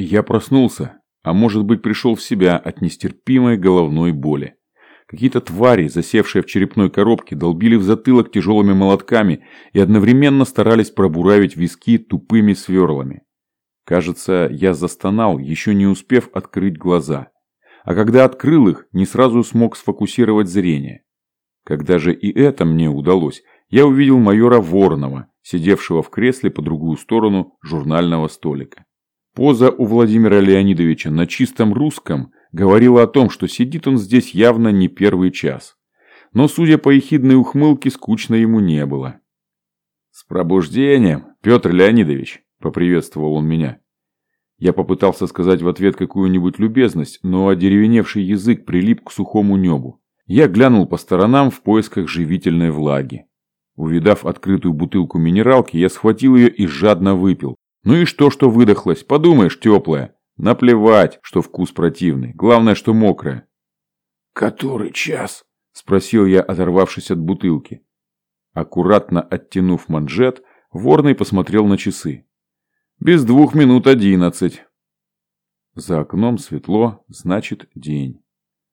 Я проснулся, а может быть пришел в себя от нестерпимой головной боли. Какие-то твари, засевшие в черепной коробке, долбили в затылок тяжелыми молотками и одновременно старались пробуравить виски тупыми сверлами. Кажется, я застонал, еще не успев открыть глаза. А когда открыл их, не сразу смог сфокусировать зрение. Когда же и это мне удалось, я увидел майора Воронова, сидевшего в кресле по другую сторону журнального столика. Поза у Владимира Леонидовича на чистом русском говорила о том, что сидит он здесь явно не первый час. Но, судя по ехидной ухмылке, скучно ему не было. «С пробуждением, Петр Леонидович!» – поприветствовал он меня. Я попытался сказать в ответ какую-нибудь любезность, но одеревеневший язык прилип к сухому небу. Я глянул по сторонам в поисках живительной влаги. Увидав открытую бутылку минералки, я схватил ее и жадно выпил, ну и что, что выдохлась? Подумаешь, теплая. Наплевать, что вкус противный. Главное, что мокрая. «Который час?» – спросил я, оторвавшись от бутылки. Аккуратно оттянув манжет, Ворный посмотрел на часы. «Без двух минут одиннадцать». За окном светло, значит день.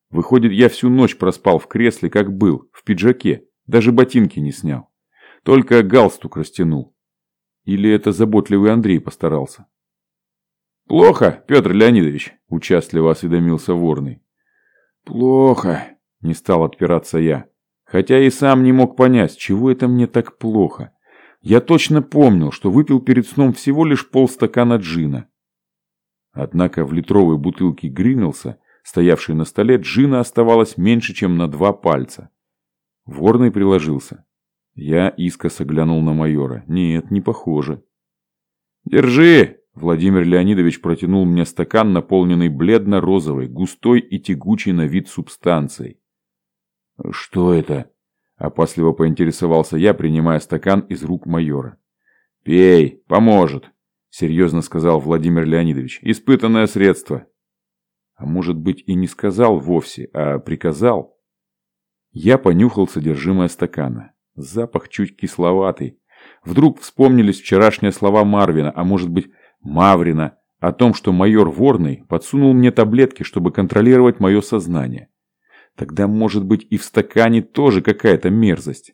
Выходит, я всю ночь проспал в кресле, как был, в пиджаке, даже ботинки не снял. Только галстук растянул. Или это заботливый Андрей постарался? «Плохо, Петр Леонидович», – участливо осведомился Ворный. «Плохо», – не стал отпираться я. Хотя и сам не мог понять, чего это мне так плохо. Я точно помнил, что выпил перед сном всего лишь полстакана джина. Однако в литровой бутылке Гринелса, стоявшей на столе, джина оставалось меньше, чем на два пальца. Ворный приложился. Я искоса глянул на майора. Нет, не похоже. «Держи!» Владимир Леонидович протянул мне стакан, наполненный бледно-розовой, густой и тягучей на вид субстанцией. «Что это?» – опасливо поинтересовался я, принимая стакан из рук майора. «Пей, поможет», – серьезно сказал Владимир Леонидович. «Испытанное средство». А может быть и не сказал вовсе, а приказал? Я понюхал содержимое стакана. Запах чуть кисловатый. Вдруг вспомнились вчерашние слова Марвина, а может быть Маврина, о том, что майор Ворный подсунул мне таблетки, чтобы контролировать мое сознание. Тогда, может быть, и в стакане тоже какая-то мерзость.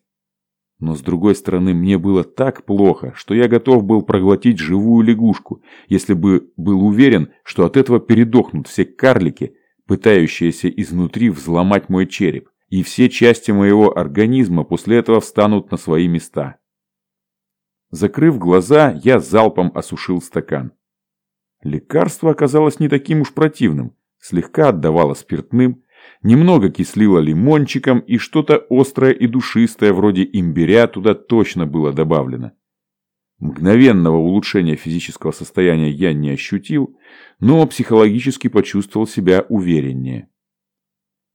Но с другой стороны, мне было так плохо, что я готов был проглотить живую лягушку, если бы был уверен, что от этого передохнут все карлики, пытающиеся изнутри взломать мой череп и все части моего организма после этого встанут на свои места. Закрыв глаза, я залпом осушил стакан. Лекарство оказалось не таким уж противным, слегка отдавало спиртным, немного кислило лимончиком и что-то острое и душистое вроде имбиря туда точно было добавлено. Мгновенного улучшения физического состояния я не ощутил, но психологически почувствовал себя увереннее.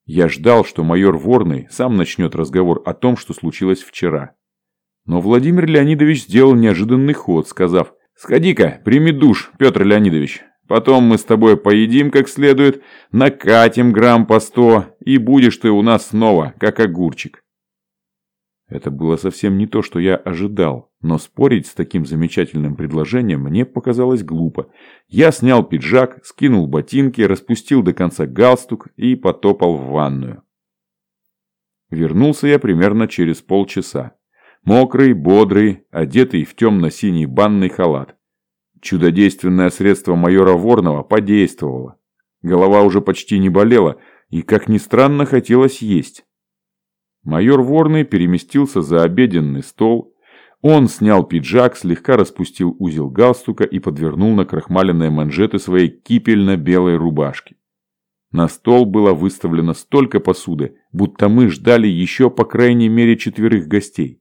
Я ждал, что майор Ворный сам начнет разговор о том, что случилось вчера. Но Владимир Леонидович сделал неожиданный ход, сказав «Сходи-ка, прими душ, Петр Леонидович. Потом мы с тобой поедим как следует, накатим грамм по сто, и будешь ты у нас снова, как огурчик». Это было совсем не то, что я ожидал, но спорить с таким замечательным предложением мне показалось глупо. Я снял пиджак, скинул ботинки, распустил до конца галстук и потопал в ванную. Вернулся я примерно через полчаса. Мокрый, бодрый, одетый в темно-синий банный халат. Чудодейственное средство майора Ворнова подействовало. Голова уже почти не болела, и, как ни странно, хотелось есть. Майор Ворный переместился за обеденный стол. Он снял пиджак, слегка распустил узел галстука и подвернул на крахмаленные манжеты своей кипельно-белой рубашки. На стол было выставлено столько посуды, будто мы ждали еще по крайней мере четверых гостей.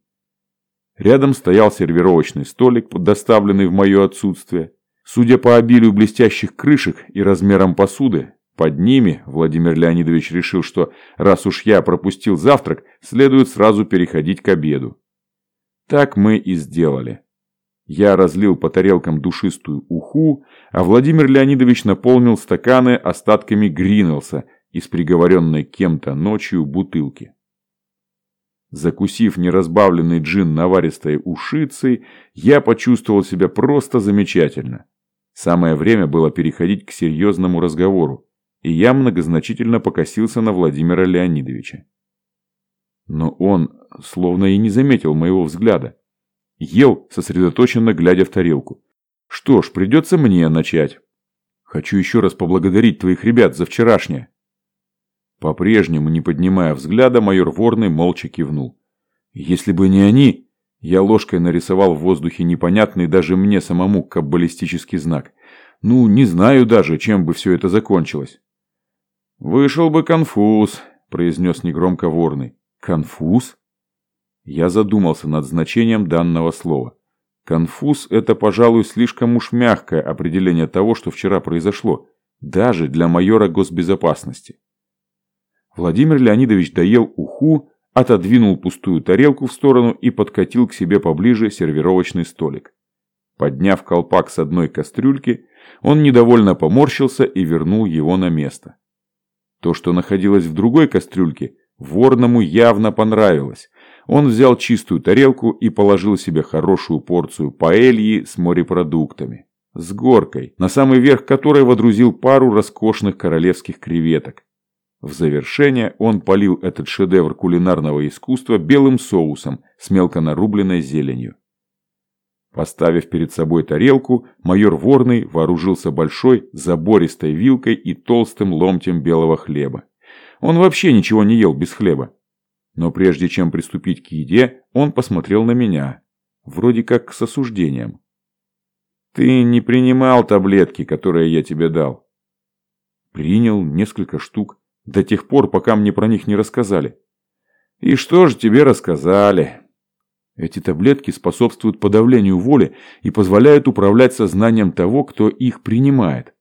Рядом стоял сервировочный столик, доставленный в мое отсутствие. Судя по обилию блестящих крышек и размерам посуды, под ними Владимир Леонидович решил, что раз уж я пропустил завтрак, следует сразу переходить к обеду. Так мы и сделали. Я разлил по тарелкам душистую уху, а Владимир Леонидович наполнил стаканы остатками Гринелса из приговоренной кем-то ночью бутылки. Закусив неразбавленный джин наваристой ушицей, я почувствовал себя просто замечательно. Самое время было переходить к серьезному разговору, и я многозначительно покосился на Владимира Леонидовича. Но он словно и не заметил моего взгляда. Ел, сосредоточенно глядя в тарелку. Что ж, придется мне начать. Хочу еще раз поблагодарить твоих ребят за вчерашнее. По-прежнему, не поднимая взгляда, майор Ворный молча кивнул. Если бы не они, я ложкой нарисовал в воздухе непонятный даже мне самому каббалистический знак. Ну, не знаю даже, чем бы все это закончилось. «Вышел бы конфуз», – произнес негромко Ворный. «Конфуз?» Я задумался над значением данного слова. Конфуз – это, пожалуй, слишком уж мягкое определение того, что вчера произошло, даже для майора госбезопасности. Владимир Леонидович доел уху, отодвинул пустую тарелку в сторону и подкатил к себе поближе сервировочный столик. Подняв колпак с одной кастрюльки, он недовольно поморщился и вернул его на место. То, что находилось в другой кастрюльке, Ворному явно понравилось. Он взял чистую тарелку и положил себе хорошую порцию паэльи с морепродуктами. С горкой, на самый верх которой водрузил пару роскошных королевских креветок. В завершение он полил этот шедевр кулинарного искусства белым соусом с мелко нарубленной зеленью. Поставив перед собой тарелку, майор Ворный вооружился большой, забористой вилкой и толстым ломтем белого хлеба. Он вообще ничего не ел без хлеба. Но прежде чем приступить к еде, он посмотрел на меня. Вроде как с осуждением. «Ты не принимал таблетки, которые я тебе дал?» «Принял несколько штук. До тех пор, пока мне про них не рассказали. И что же тебе рассказали? Эти таблетки способствуют подавлению воли и позволяют управлять сознанием того, кто их принимает.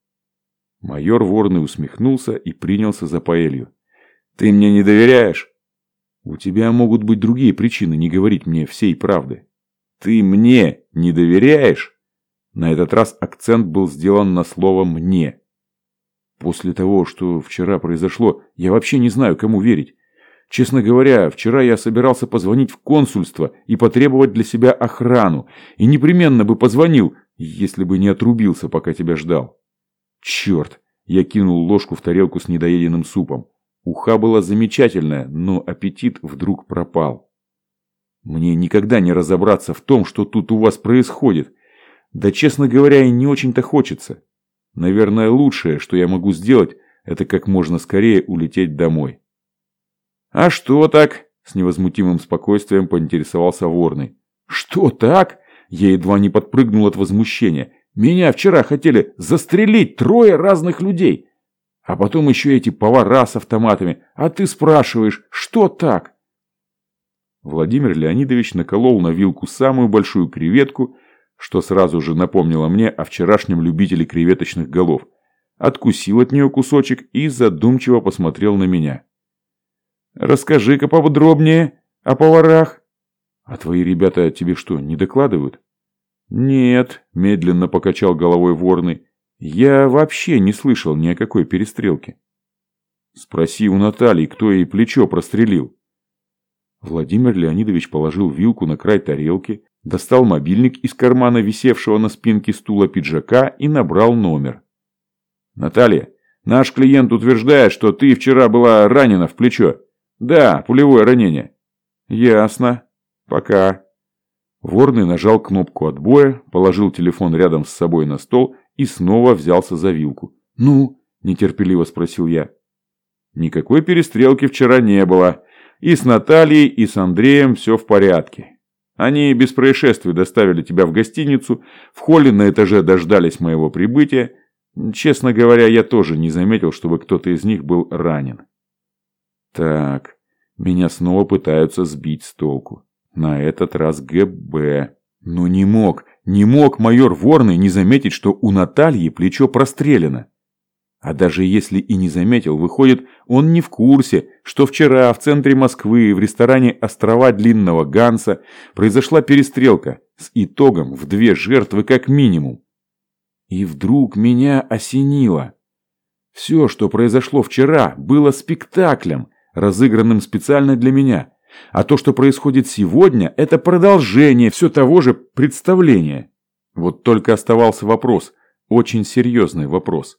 Майор Ворный усмехнулся и принялся за паэлью. «Ты мне не доверяешь?» «У тебя могут быть другие причины не говорить мне всей правды». «Ты мне не доверяешь?» На этот раз акцент был сделан на слово «мне». После того, что вчера произошло, я вообще не знаю, кому верить. Честно говоря, вчера я собирался позвонить в консульство и потребовать для себя охрану. И непременно бы позвонил, если бы не отрубился, пока тебя ждал. Черт! Я кинул ложку в тарелку с недоеденным супом. Уха была замечательная, но аппетит вдруг пропал. Мне никогда не разобраться в том, что тут у вас происходит. Да, честно говоря, и не очень-то хочется. Наверное, лучшее, что я могу сделать, это как можно скорее улететь домой. «А что так?» – с невозмутимым спокойствием поинтересовался Ворный. «Что так?» – я едва не подпрыгнул от возмущения. «Меня вчера хотели застрелить трое разных людей. А потом еще эти повара с автоматами. А ты спрашиваешь, что так?» Владимир Леонидович наколол на вилку самую большую креветку что сразу же напомнило мне о вчерашнем любителе креветочных голов. Откусил от нее кусочек и задумчиво посмотрел на меня. «Расскажи-ка поподробнее о поварах». «А твои ребята тебе что, не докладывают?» «Нет», – медленно покачал головой Ворный. «Я вообще не слышал ни о какой перестрелке». «Спроси у Натальи, кто ей плечо прострелил». Владимир Леонидович положил вилку на край тарелки, достал мобильник из кармана висевшего на спинке стула пиджака и набрал номер. «Наталья, наш клиент утверждает, что ты вчера была ранена в плечо. Да, пулевое ранение». «Ясно. Пока». Ворный нажал кнопку отбоя, положил телефон рядом с собой на стол и снова взялся за вилку. «Ну?» – нетерпеливо спросил я. «Никакой перестрелки вчера не было. И с Натальей, и с Андреем все в порядке. Они без происшествий доставили тебя в гостиницу, в холле на этаже дождались моего прибытия. Честно говоря, я тоже не заметил, чтобы кто-то из них был ранен. Так, меня снова пытаются сбить с толку. На этот раз ГБ. Но не мог, не мог майор Ворный не заметить, что у Натальи плечо прострелено. А даже если и не заметил, выходит, он не в курсе, что вчера в центре Москвы в ресторане «Острова Длинного Ганса» произошла перестрелка с итогом в две жертвы как минимум. И вдруг меня осенило. Все, что произошло вчера, было спектаклем, разыгранным специально для меня. А то, что происходит сегодня, это продолжение все того же представления. Вот только оставался вопрос – очень серьезный вопрос.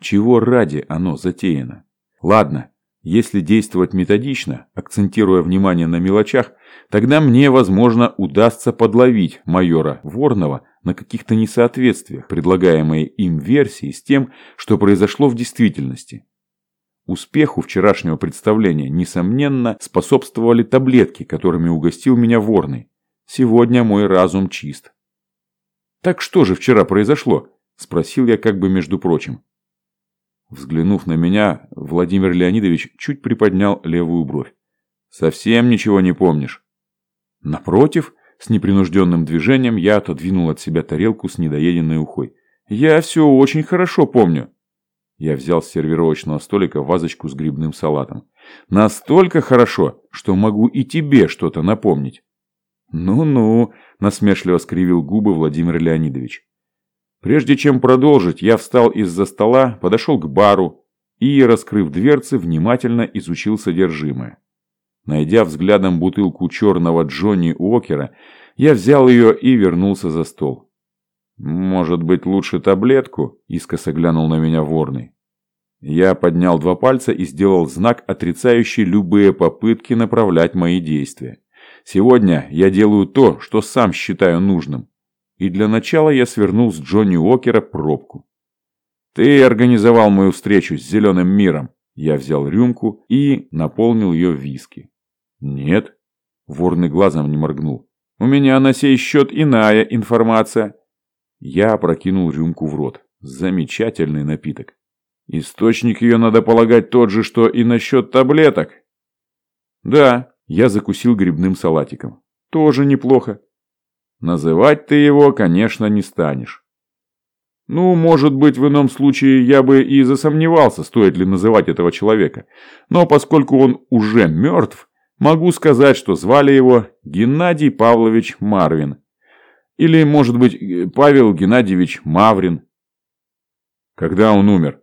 Чего ради оно затеяно? Ладно, если действовать методично, акцентируя внимание на мелочах, тогда мне, возможно, удастся подловить майора Ворнова на каких-то несоответствиях, предлагаемой им версии с тем, что произошло в действительности. Успеху вчерашнего представления, несомненно, способствовали таблетки, которыми угостил меня Ворный. Сегодня мой разум чист. «Так что же вчера произошло?» – спросил я как бы между прочим. Взглянув на меня, Владимир Леонидович чуть приподнял левую бровь. «Совсем ничего не помнишь?» Напротив, с непринужденным движением я отодвинул от себя тарелку с недоеденной ухой. «Я все очень хорошо помню». Я взял с сервировочного столика вазочку с грибным салатом. «Настолько хорошо, что могу и тебе что-то напомнить». «Ну-ну», – насмешливо скривил губы Владимир Леонидович. Прежде чем продолжить, я встал из-за стола, подошел к бару и, раскрыв дверцы, внимательно изучил содержимое. Найдя взглядом бутылку черного Джонни Уокера, я взял ее и вернулся за стол. «Может быть, лучше таблетку?» – искоса глянул на меня ворный. Я поднял два пальца и сделал знак, отрицающий любые попытки направлять мои действия. Сегодня я делаю то, что сам считаю нужным и для начала я свернул с Джонни Уокера пробку. «Ты организовал мою встречу с Зеленым миром». Я взял рюмку и наполнил ее виски. «Нет». Ворный глазом не моргнул. «У меня на сей счет иная информация». Я опрокинул рюмку в рот. Замечательный напиток. Источник ее, надо полагать, тот же, что и насчет таблеток. Да, я закусил грибным салатиком. Тоже неплохо. Называть ты его, конечно, не станешь. Ну, может быть, в ином случае я бы и засомневался, стоит ли называть этого человека. Но поскольку он уже мертв, могу сказать, что звали его Геннадий Павлович Марвин. Или, может быть, Павел Геннадьевич Маврин. Когда он умер?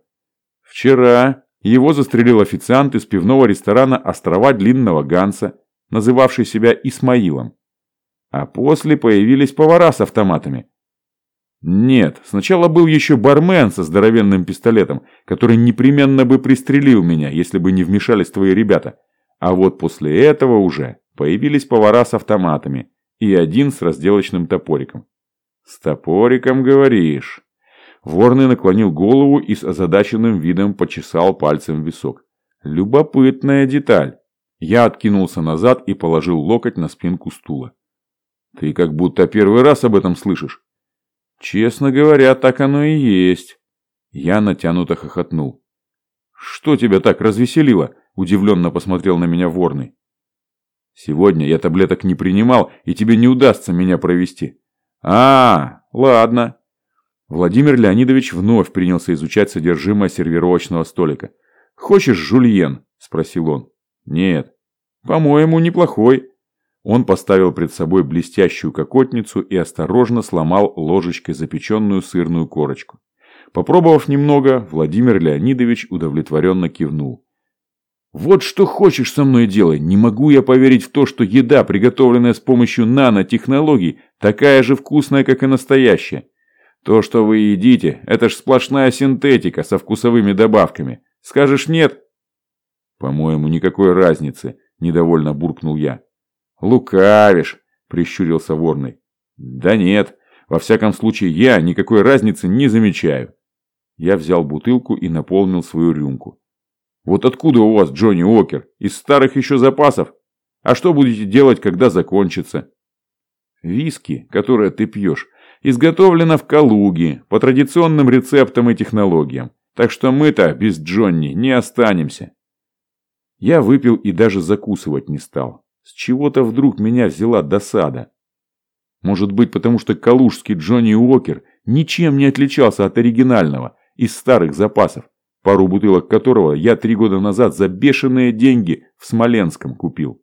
Вчера его застрелил официант из пивного ресторана «Острова Длинного Ганса», называвший себя Исмаилом. А после появились повара с автоматами. Нет, сначала был еще бармен со здоровенным пистолетом, который непременно бы пристрелил меня, если бы не вмешались твои ребята. А вот после этого уже появились повара с автоматами и один с разделочным топориком. С топориком, говоришь? Ворный наклонил голову и с озадаченным видом почесал пальцем висок. Любопытная деталь. Я откинулся назад и положил локоть на спинку стула. Ты как будто первый раз об этом слышишь. Честно говоря, так оно и есть. Я натянуто хохотнул. Что тебя так развеселило? Удивленно посмотрел на меня Ворный. Сегодня я таблеток не принимал, и тебе не удастся меня провести. А, ладно. Владимир Леонидович вновь принялся изучать содержимое сервировочного столика. «Хочешь жульен?» – спросил он. «Нет». «По-моему, неплохой. Он поставил пред собой блестящую кокотницу и осторожно сломал ложечкой запеченную сырную корочку. Попробовав немного, Владимир Леонидович удовлетворенно кивнул. «Вот что хочешь со мной делай, не могу я поверить в то, что еда, приготовленная с помощью нанотехнологий, такая же вкусная, как и настоящая. То, что вы едите, это ж сплошная синтетика со вкусовыми добавками. Скажешь нет?» «По-моему, никакой разницы», – недовольно буркнул я. «Лукавишь», – прищурился Ворный. «Да нет, во всяком случае я никакой разницы не замечаю». Я взял бутылку и наполнил свою рюмку. «Вот откуда у вас, Джонни Уокер? Из старых еще запасов? А что будете делать, когда закончится?» «Виски, которое ты пьешь, изготовлено в Калуге по традиционным рецептам и технологиям. Так что мы-то без Джонни не останемся». Я выпил и даже закусывать не стал. С чего-то вдруг меня взяла досада. Может быть, потому что калужский Джонни Уокер ничем не отличался от оригинального, из старых запасов, пару бутылок которого я три года назад за бешеные деньги в Смоленском купил.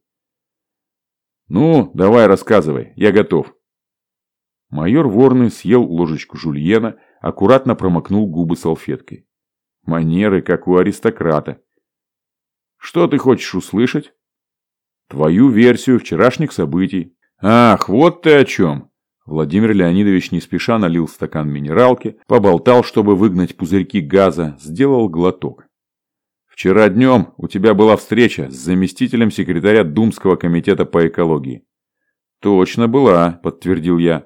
«Ну, давай рассказывай, я готов». Майор Ворный съел ложечку жульена, аккуратно промокнул губы салфеткой. Манеры, как у аристократа. «Что ты хочешь услышать?» Твою версию вчерашних событий. Ах, вот ты о чем. Владимир Леонидович не спеша налил стакан минералки, поболтал, чтобы выгнать пузырьки газа, сделал глоток. «Вчера днем у тебя была встреча с заместителем секретаря Думского комитета по экологии». «Точно была», – подтвердил я.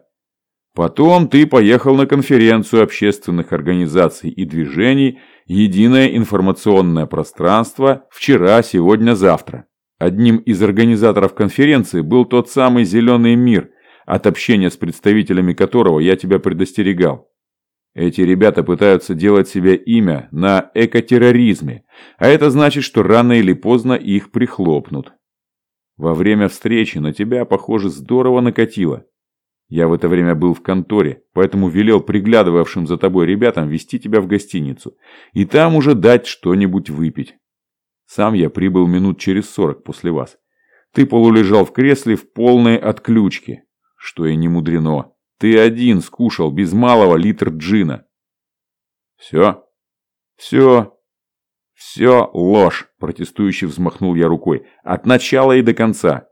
«Потом ты поехал на конференцию общественных организаций и движений «Единое информационное пространство. Вчера, сегодня, завтра». Одним из организаторов конференции был тот самый «Зеленый мир», от общения с представителями которого я тебя предостерегал. Эти ребята пытаются делать себе имя на экотерроризме, а это значит, что рано или поздно их прихлопнут. Во время встречи на тебя, похоже, здорово накатило. Я в это время был в конторе, поэтому велел приглядывавшим за тобой ребятам вести тебя в гостиницу и там уже дать что-нибудь выпить. Сам я прибыл минут через сорок после вас. Ты полулежал в кресле в полной отключке, что и не мудрено. Ты один скушал без малого литр джина. Все? Все. Все ложь, протестующий взмахнул я рукой. От начала и до конца.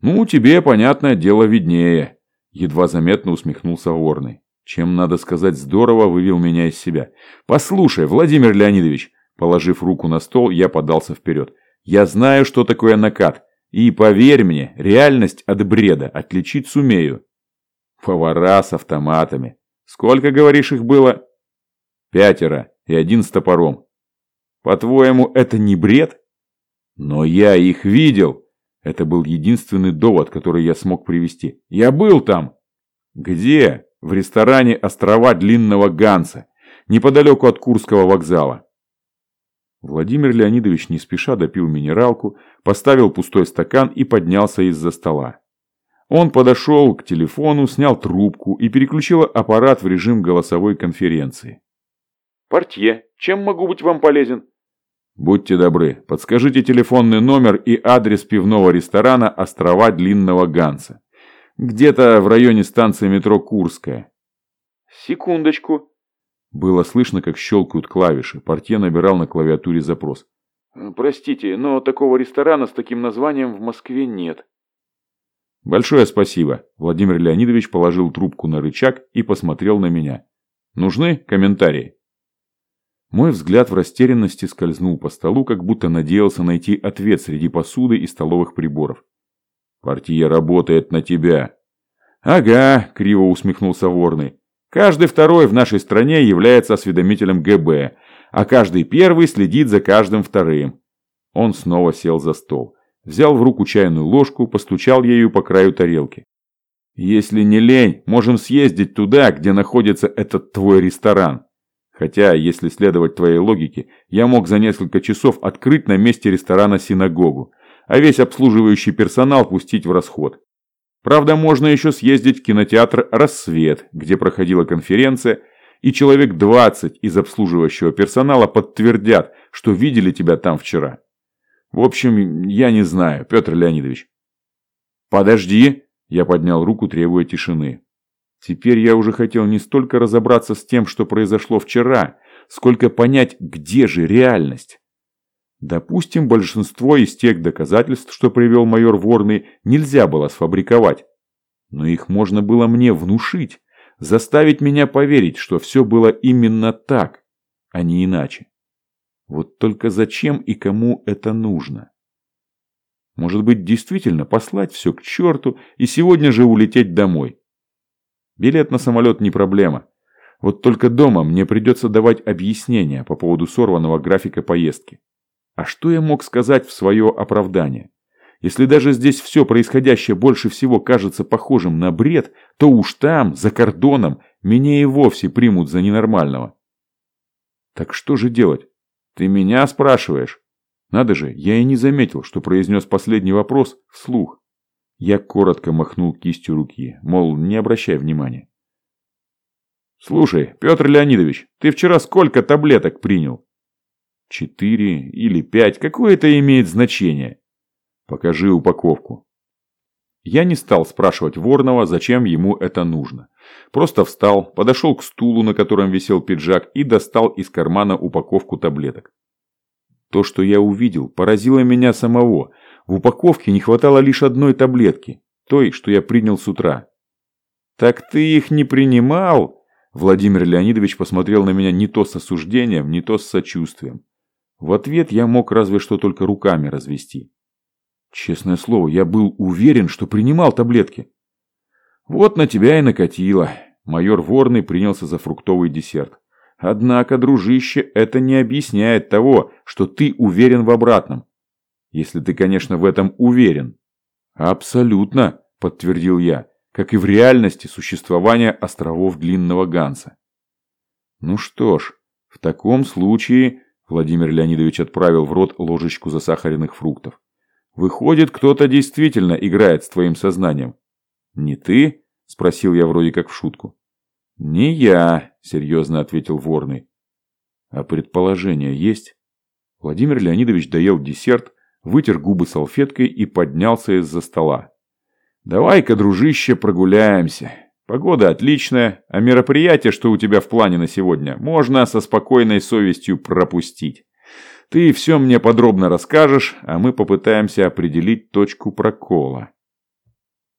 Ну, тебе, понятное дело, виднее. Едва заметно усмехнулся Орный. Чем, надо сказать, здорово вывел меня из себя. Послушай, Владимир Леонидович, положив руку на стол, я подался вперед. Я знаю, что такое накат. И, поверь мне, реальность от бреда отличить сумею. Повара с автоматами. Сколько, говоришь, их было? Пятеро и один с топором. По-твоему, это не бред? Но я их видел. Это был единственный довод, который я смог привести. Я был там. Где? В ресторане «Острова Длинного Ганса», неподалеку от Курского вокзала. Владимир Леонидович не спеша допил минералку, поставил пустой стакан и поднялся из-за стола. Он подошел к телефону, снял трубку и переключил аппарат в режим голосовой конференции. «Портье, чем могу быть вам полезен?» «Будьте добры, подскажите телефонный номер и адрес пивного ресторана «Острова Длинного Ганса». Где-то в районе станции метро Курская». «Секундочку», было слышно, как щелкают клавиши. Портье набирал на клавиатуре запрос. «Простите, но такого ресторана с таким названием в Москве нет». «Большое спасибо». Владимир Леонидович положил трубку на рычаг и посмотрел на меня. «Нужны комментарии?» Мой взгляд в растерянности скользнул по столу, как будто надеялся найти ответ среди посуды и столовых приборов. «Партия работает на тебя». «Ага», — криво усмехнулся Ворный. Каждый второй в нашей стране является осведомителем ГБ, а каждый первый следит за каждым вторым. Он снова сел за стол. Взял в руку чайную ложку, постучал ею по краю тарелки. «Если не лень, можем съездить туда, где находится этот твой ресторан. Хотя, если следовать твоей логике, я мог за несколько часов открыть на месте ресторана синагогу, а весь обслуживающий персонал пустить в расход. Правда, можно еще съездить в кинотеатр «Рассвет», где проходила конференция, и человек 20 из обслуживающего персонала подтвердят, что видели тебя там вчера. В общем, я не знаю, Петр Леонидович. Подожди, я поднял руку, требуя тишины. Теперь я уже хотел не столько разобраться с тем, что произошло вчера, сколько понять, где же реальность. Допустим, большинство из тех доказательств, что привел майор Ворный, нельзя было сфабриковать. Но их можно было мне внушить, заставить меня поверить, что все было именно так, а не иначе. Вот только зачем и кому это нужно? Может быть, действительно послать все к черту и сегодня же улететь домой? Билет на самолет не проблема. Вот только дома мне придется давать объяснения по поводу сорванного графика поездки. А что я мог сказать в свое оправдание? Если даже здесь все происходящее больше всего кажется похожим на бред, то уж там, за кордоном, меня и вовсе примут за ненормального. Так что же делать? Ты меня спрашиваешь? Надо же, я и не заметил, что произнес последний вопрос вслух. Я коротко махнул кистью руки, мол, не обращай внимания. «Слушай, Петр Леонидович, ты вчера сколько таблеток принял?» Четыре или пять, какое это имеет значение? Покажи упаковку. Я не стал спрашивать Ворнова, зачем ему это нужно. Просто встал, подошел к стулу, на котором висел пиджак, и достал из кармана упаковку таблеток. То, что я увидел, поразило меня самого. В упаковке не хватало лишь одной таблетки, той, что я принял с утра. Так ты их не принимал? Владимир Леонидович посмотрел на меня не то с осуждением, не то с сочувствием. В ответ я мог разве что только руками развести. Честное слово, я был уверен, что принимал таблетки. Вот на тебя и накатило. Майор Ворный принялся за фруктовый десерт. Однако, дружище, это не объясняет того, что ты уверен в обратном. Если ты, конечно, в этом уверен. Абсолютно, подтвердил я, как и в реальности существования островов Длинного Ганса. Ну что ж, в таком случае Владимир Леонидович отправил в рот ложечку засахаренных фруктов. Выходит, кто-то действительно играет с твоим сознанием. Не ты? Спросил я вроде как в шутку. Не я, серьезно ответил Ворный. А предположение есть? Владимир Леонидович доел десерт, вытер губы салфеткой и поднялся из-за стола. «Давай-ка, дружище, прогуляемся. Погода отличная, а мероприятие, что у тебя в плане на сегодня, можно со спокойной совестью пропустить. Ты все мне подробно расскажешь, а мы попытаемся определить точку прокола».